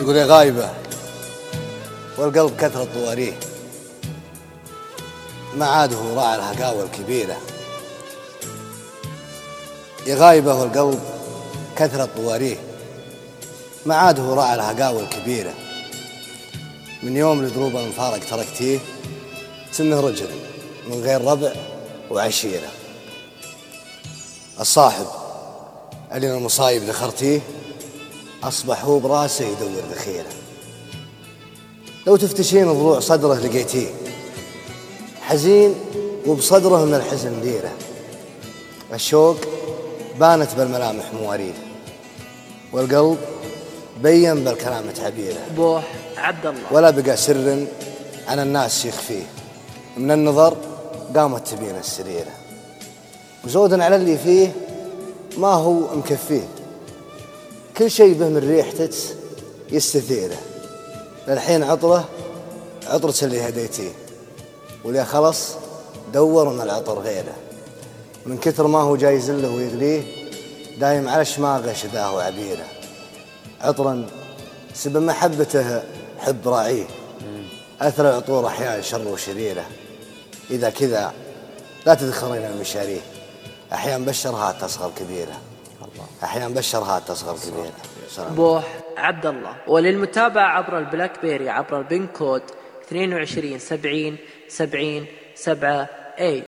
يقول يا غايبة والقلب كثرة طواريه. ما عاد هو راعي الهقاوة الكبيرة. يا غايبة والقلب كثرة طواريه. ما عاد هو راعي الهقاوة الكبيرة. من يوم لدروب المفارق تركتيه سنه رجل من غير ربع وعشيرة. الصاحب اللي المصايب ذخرتيه. أصبح هو براسه يدور ذخيرة لو تفتشين ضلوع صدره لقيتيه. حزين وبصدره من الحزن ديره. الشوق بانت بالملامح مواريه والقلب بين بالكلام تعبيره بوح عبد الله ولا بقى سر عن الناس يخفيه من النظر قامت تبين السريرة. وزود على اللي فيه ما هو مكفيه. كل شيء به من ريحتك يستثيره. للحين عطره عطرة اللي هديتيه. واللي خلص دور من العطر غيره. من كثر ما هو جاي يزله ويغليه دايم على شماغه شداه وعبيره عطرا سبب محبته حب راعيه. أثر العطور أحيانا شر وشريرة. إذا كذا لا تدخلين المشاريه أحيانا بشرها تصغر كبيرة. أحيانا بشرها تصغر سلام. بوح عبد الله وللمتابعة عبر البلاك بيري عبر البن كود 22 70 70 7 8